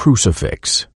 crucifix.